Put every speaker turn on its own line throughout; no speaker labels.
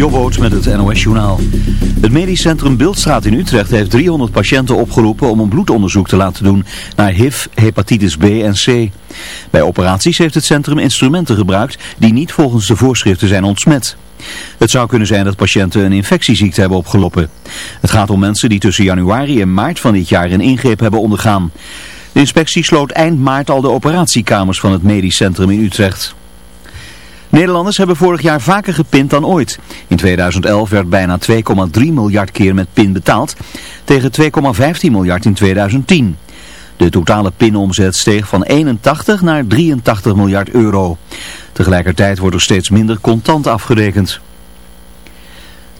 Jobboot met het NOS Journaal. Het medisch centrum Beeldstraat in Utrecht heeft 300 patiënten opgeroepen om een bloedonderzoek te laten doen naar HIV, hepatitis B en C. Bij operaties heeft het centrum instrumenten gebruikt die niet volgens de voorschriften zijn ontsmet. Het zou kunnen zijn dat patiënten een infectieziekte hebben opgelopen. Het gaat om mensen die tussen januari en maart van dit jaar een ingreep hebben ondergaan. De inspectie sloot eind maart al de operatiekamers van het medisch centrum in Utrecht. Nederlanders hebben vorig jaar vaker gepind dan ooit. In 2011 werd bijna 2,3 miljard keer met pin betaald, tegen 2,15 miljard in 2010. De totale pinomzet steeg van 81 naar 83 miljard euro. Tegelijkertijd wordt er steeds minder contant afgerekend.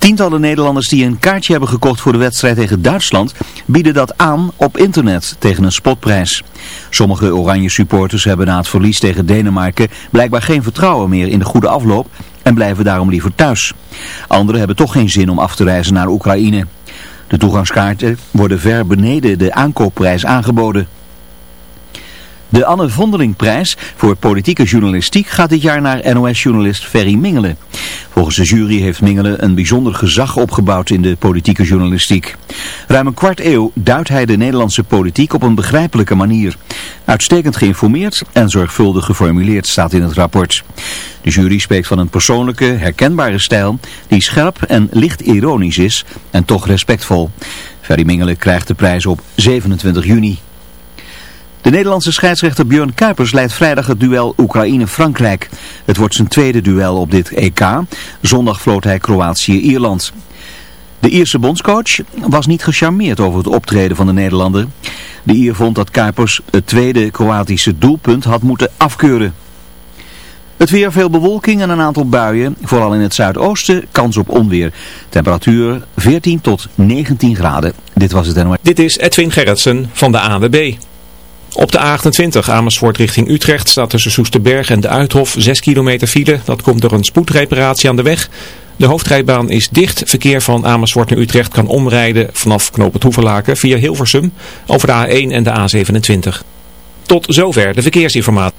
Tientallen Nederlanders die een kaartje hebben gekocht voor de wedstrijd tegen Duitsland bieden dat aan op internet tegen een spotprijs. Sommige oranje supporters hebben na het verlies tegen Denemarken blijkbaar geen vertrouwen meer in de goede afloop en blijven daarom liever thuis. Anderen hebben toch geen zin om af te reizen naar Oekraïne. De toegangskaarten worden ver beneden de aankoopprijs aangeboden. De Anne Vondelingprijs voor politieke journalistiek gaat dit jaar naar NOS-journalist Ferry Mingelen. Volgens de jury heeft Mingelen een bijzonder gezag opgebouwd in de politieke journalistiek. Ruim een kwart eeuw duidt hij de Nederlandse politiek op een begrijpelijke manier. Uitstekend geïnformeerd en zorgvuldig geformuleerd staat in het rapport. De jury spreekt van een persoonlijke, herkenbare stijl die scherp en licht ironisch is en toch respectvol. Ferry Mingelen krijgt de prijs op 27 juni. De Nederlandse scheidsrechter Björn Kuipers leidt vrijdag het duel Oekraïne-Frankrijk. Het wordt zijn tweede duel op dit EK. Zondag floot hij Kroatië-Ierland. De Ierse bondscoach was niet gecharmeerd over het optreden van de Nederlander. De Ier vond dat Kuipers het tweede Kroatische doelpunt had moeten afkeuren. Het weer veel bewolking en een aantal buien, vooral in het zuidoosten, kans op onweer. Temperatuur 14 tot 19 graden. Dit was het NOS.
Dit is Edwin Gerritsen van de AWB. Op de A28 Amersfoort richting Utrecht staat tussen Soesterberg en de Uithof 6 kilometer file. Dat komt door een spoedreparatie aan de weg. De hoofdrijbaan is dicht. Verkeer van Amersfoort naar Utrecht kan omrijden vanaf knoop het Hoeverlaken via Hilversum over de A1 en de A27. Tot zover de verkeersinformatie.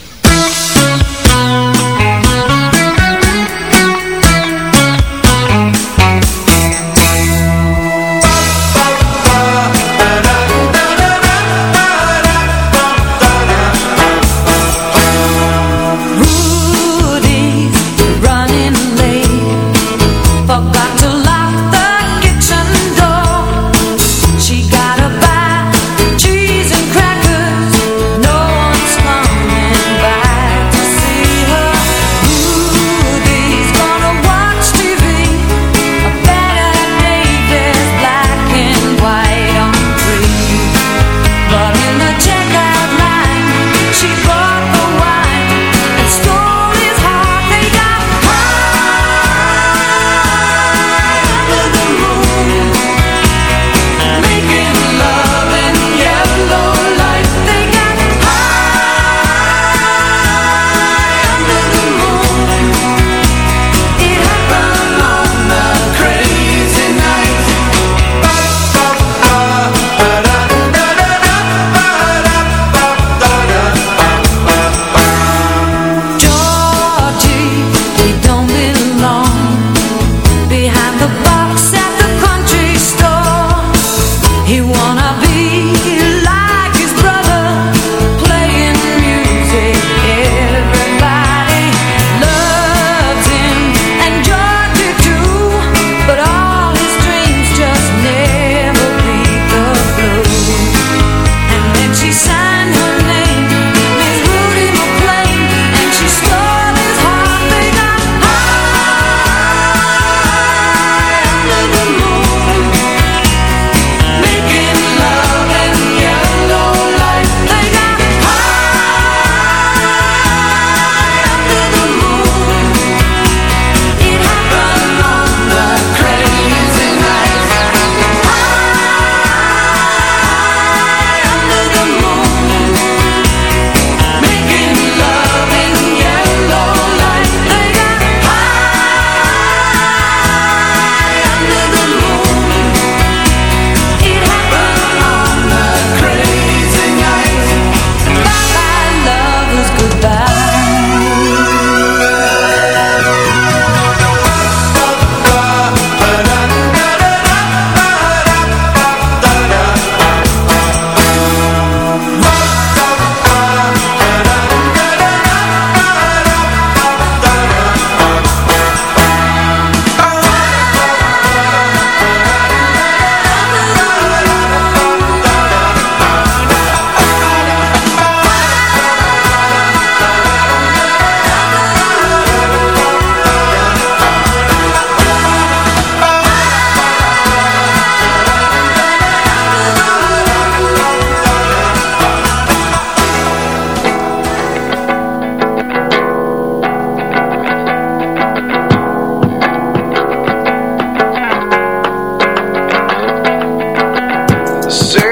say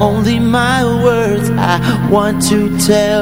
only my words I want to tell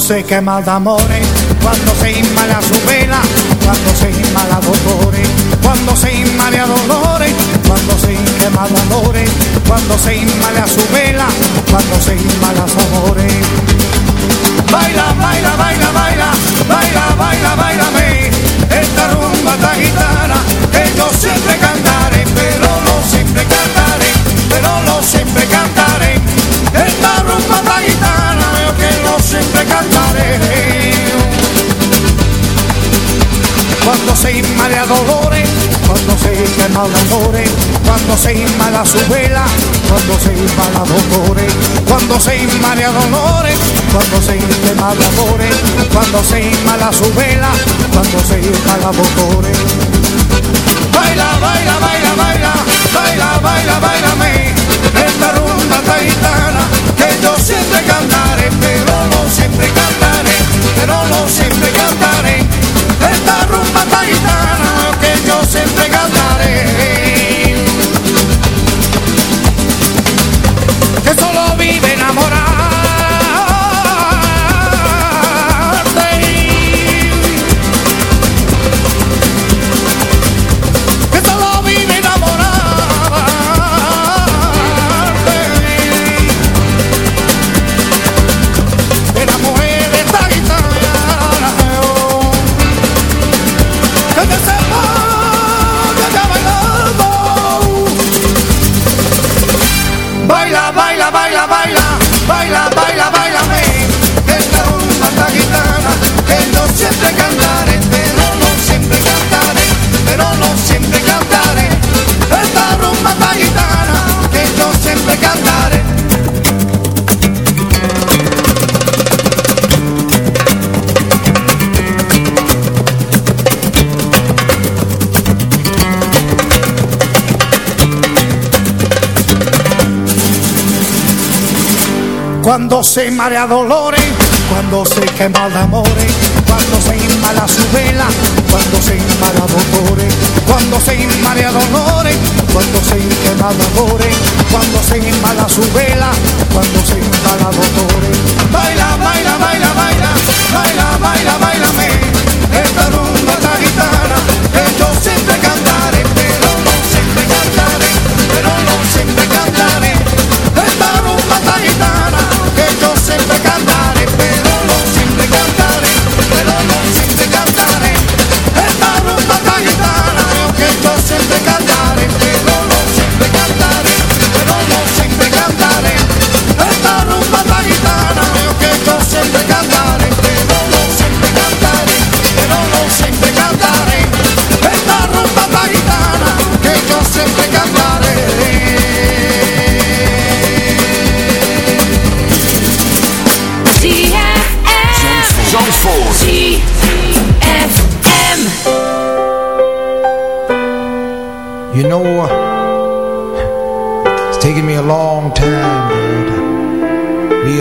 se quema de amores, cuando se inmala su vela, cuando se inmala dolores, cuando se inmala dolores, cuando se quema de amores, cuando se inmala su vela, cuando se inmala su amores. Baila, baila, baila, baila, baila, baila, bailame, esta rumba esta Cuando se inmala dolores, cuando se quema de amores, cuando se inmala su vela, cuando se inmala dolores, cuando se inmala dolores, cuando se quema de cuando se inmala su vela, cuando se inmala dolores. Baila, baila, baila, baila, baila, baila, bailame, esta rumba taitana, que yo siempre cantaré, pero Cuando se marea dolores, cuando se quema de amores, cuando se inmala su vela, cuando se inmala dolores, cuando se inmala dolores, cuando se quema amores, cuando se inmala su vela, cuando se inmala dolores. Baila, baila, baila, baila, baila, baila, bailame,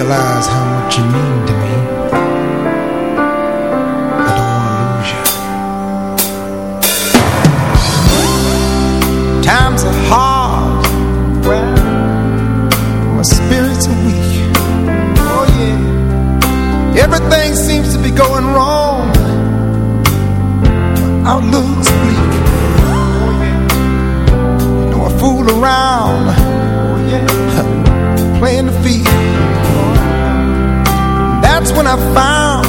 realize how much you mean to me. I don't want to lose you. Times are hard, my spirits are weak. Oh yeah, everything seems to be going wrong. Outlook's bleak. Oh yeah. You know I fool around, oh yeah, playing the field. That's when I found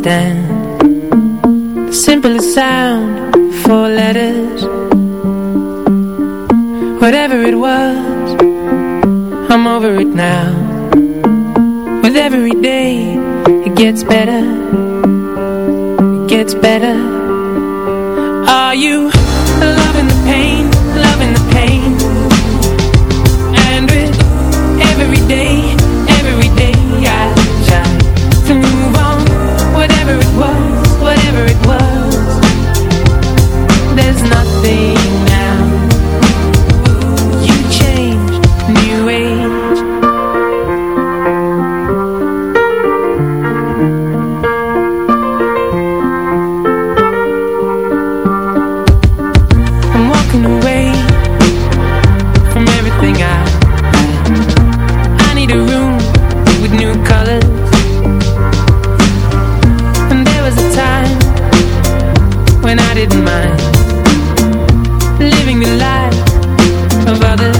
understand. The simplest sound, four letters. Whatever it was, I'm over it now. With every day, it gets better. Living the
life
of
others.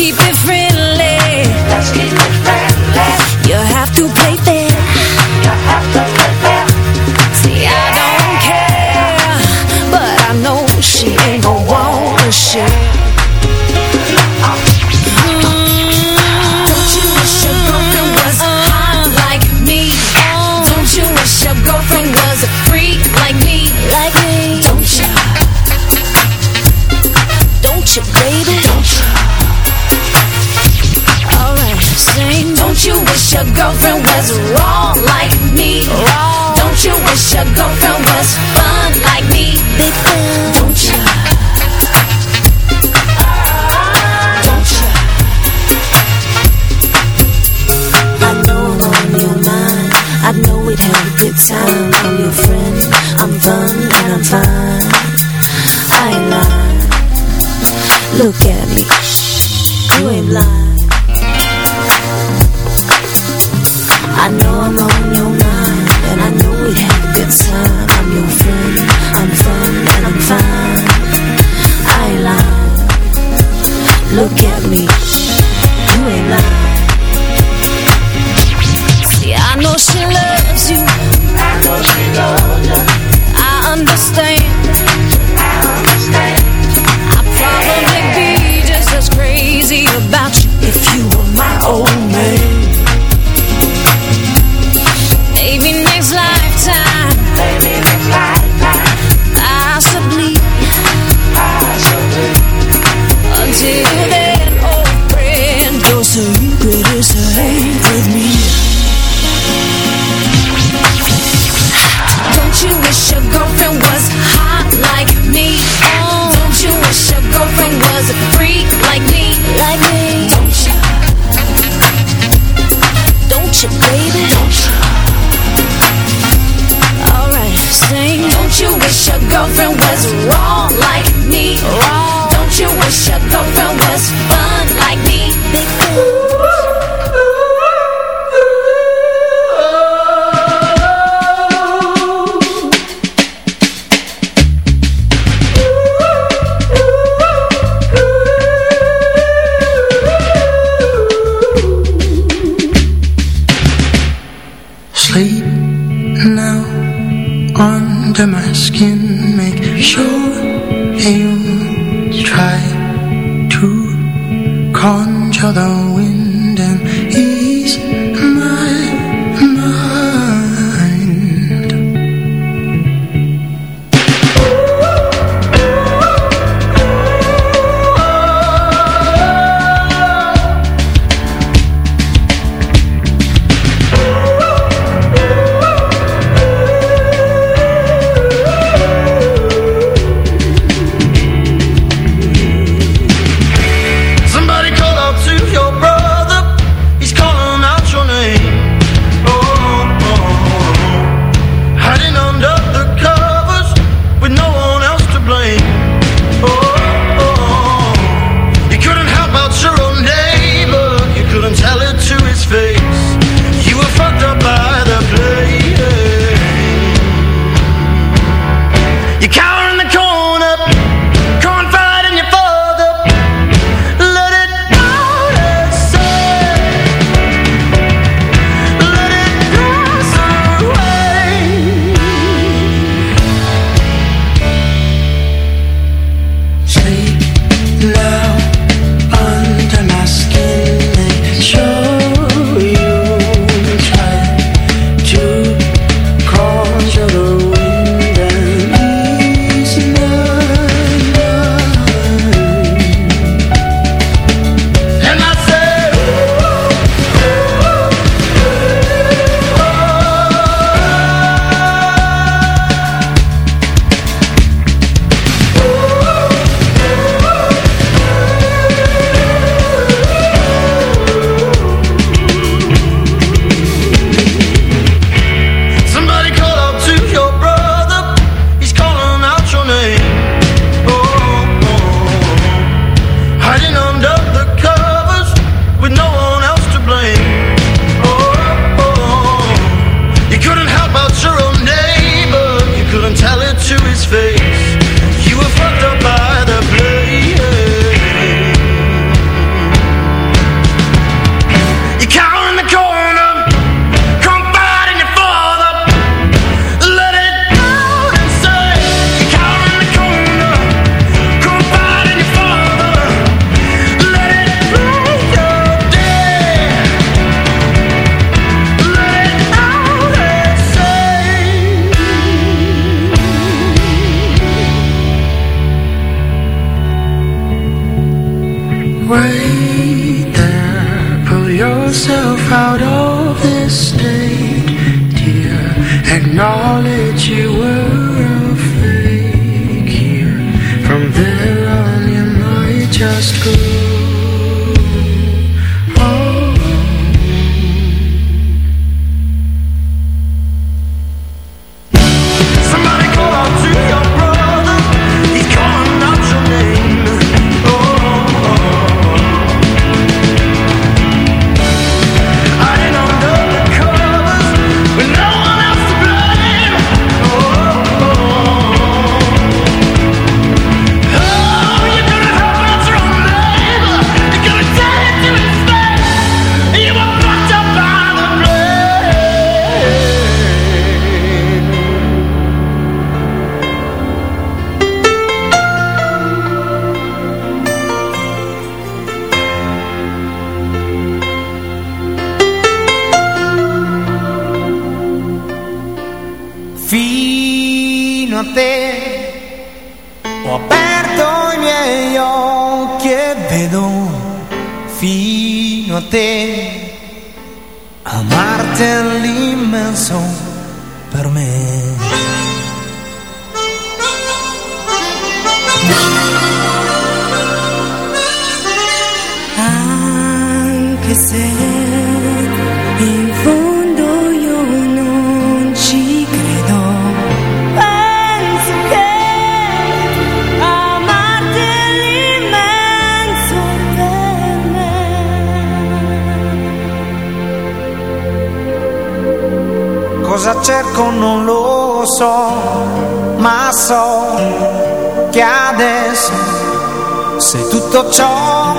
Keep it
friendly. knowledge you were fake here. From there on, you might just go.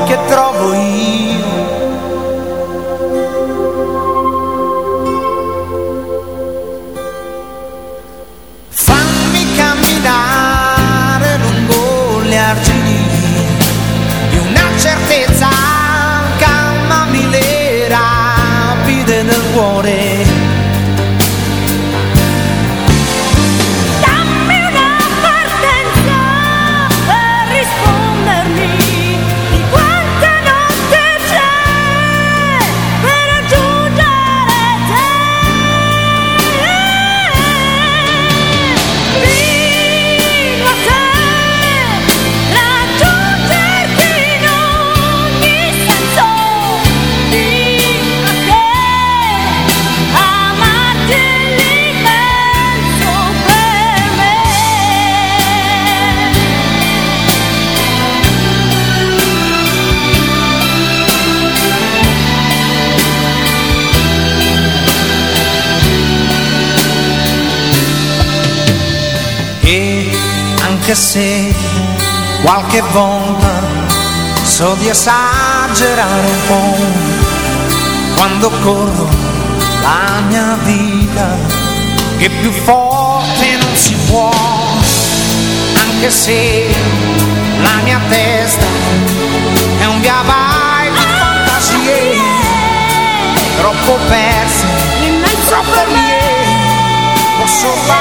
che
trovo io qualche volta so di esagerare un po' quando corro la mia vita che più forte non si può. Anche se la mia testa è un via vai di ah, fantasie yeah. troppo perse troppo lì posso
fare